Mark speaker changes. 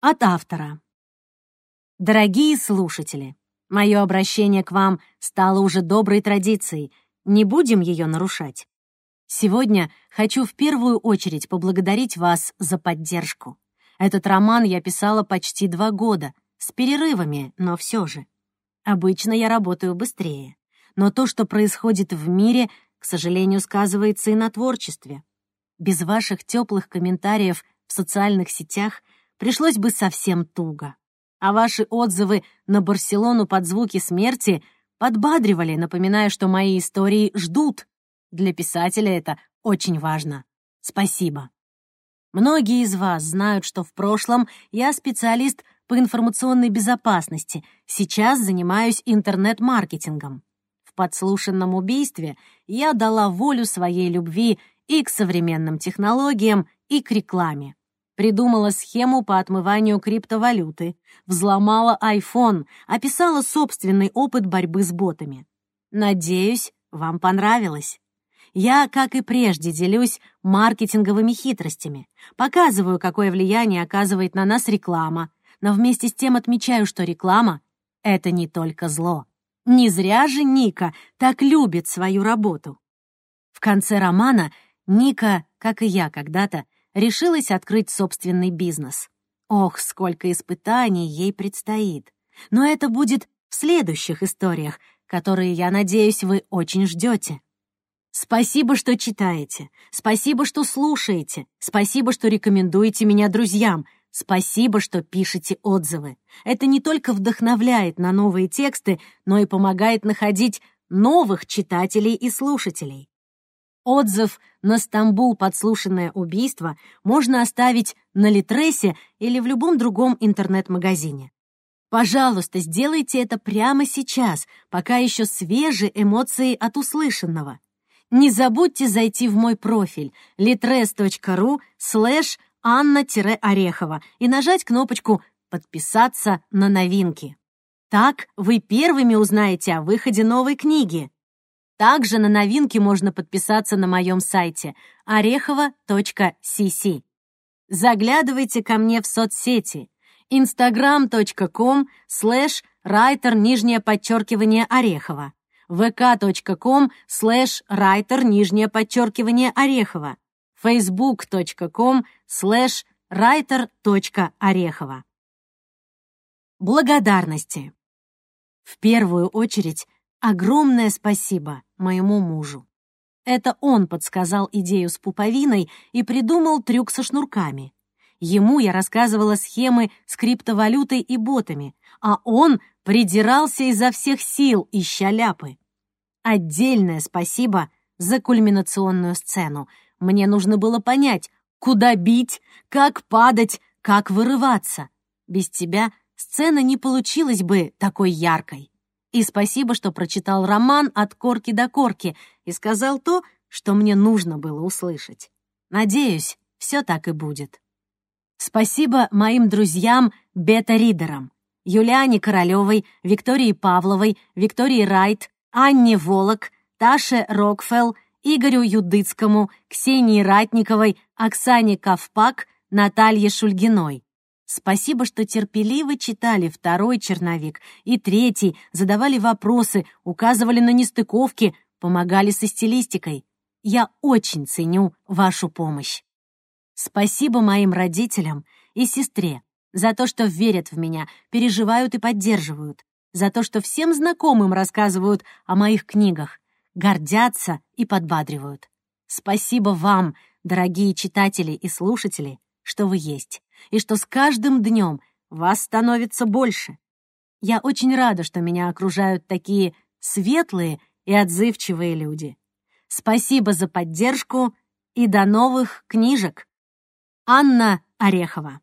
Speaker 1: От автора. Дорогие слушатели, мое обращение к вам стало уже доброй традицией. Не будем ее нарушать. Сегодня хочу в первую очередь поблагодарить вас за поддержку. Этот роман я писала почти два года, с перерывами, но все же. Обычно я работаю быстрее. Но то, что происходит в мире, к сожалению, сказывается и на творчестве. Без ваших теплых комментариев в социальных сетях пришлось бы совсем туго. А ваши отзывы на Барселону под звуки смерти подбадривали, напоминая, что мои истории ждут. Для писателя это очень важно. Спасибо. Многие из вас знают, что в прошлом я специалист по информационной безопасности, сейчас занимаюсь интернет-маркетингом. В подслушанном убийстве я дала волю своей любви и к современным технологиям, и к рекламе. Придумала схему по отмыванию криптовалюты, взломала iPhone, описала собственный опыт борьбы с ботами. Надеюсь, вам понравилось. Я, как и прежде, делюсь маркетинговыми хитростями, показываю, какое влияние оказывает на нас реклама, но вместе с тем отмечаю, что реклама — это не только зло. Не зря же Ника так любит свою работу. В конце романа Ника, как и я когда-то, решилась открыть собственный бизнес. Ох, сколько испытаний ей предстоит. Но это будет в следующих историях, которые, я надеюсь, вы очень ждете. Спасибо, что читаете. Спасибо, что слушаете. Спасибо, что рекомендуете меня друзьям. Спасибо, что пишете отзывы. Это не только вдохновляет на новые тексты, но и помогает находить новых читателей и слушателей. Отзыв на Стамбул подслушанное убийство можно оставить на Литресе или в любом другом интернет-магазине. Пожалуйста, сделайте это прямо сейчас, пока еще свежи эмоции от услышанного. Не забудьте зайти в мой профиль litres.ru слэш Анна-Орехова и нажать кнопочку «Подписаться на новинки». Так вы первыми узнаете о выходе новой книги. Также на новинки можно подписаться на моем сайте орехова.cc. Заглядывайте ко мне в соцсети instagram.com слэш райтер нижнее подчеркивание Орехова vk.com слэш райтер нижнее подчеркивание Орехова facebook.com слэш writer.орехова. Благодарности. В первую очередь, огромное спасибо моему мужу. Это он подсказал идею с пуповиной и придумал трюк со шнурками. Ему я рассказывала схемы с криптовалютой и ботами, а он придирался изо всех сил, ища ляпы. Отдельное спасибо за кульминационную сцену — мне нужно было понять, куда бить, как падать, как вырываться. Без тебя сцена не получилась бы такой яркой. И спасибо, что прочитал роман от корки до корки и сказал то, что мне нужно было услышать. Надеюсь, все так и будет. Спасибо моим друзьям бета-ридерам. Юлиане Королевой, Виктории Павловой, Виктории Райт, Анне Волок, Таше Рокфелл, Игорю Юдыцкому, Ксении Ратниковой, Оксане Ковпак, Наталье Шульгиной. Спасибо, что терпеливо читали второй черновик и третий, задавали вопросы, указывали на нестыковки, помогали со стилистикой. Я очень ценю вашу помощь. Спасибо моим родителям и сестре за то, что верят в меня, переживают и поддерживают, за то, что всем знакомым рассказывают о моих книгах, гордятся и подбадривают. Спасибо вам, дорогие читатели и слушатели, что вы есть, и что с каждым днем вас становится больше. Я очень рада, что меня окружают такие светлые и отзывчивые люди. Спасибо за поддержку и до новых книжек. Анна Орехова